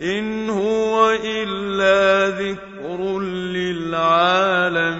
إِنْ هُوَ إِلَّا ذِكْرٌ لِّلْعَالَمِينَ.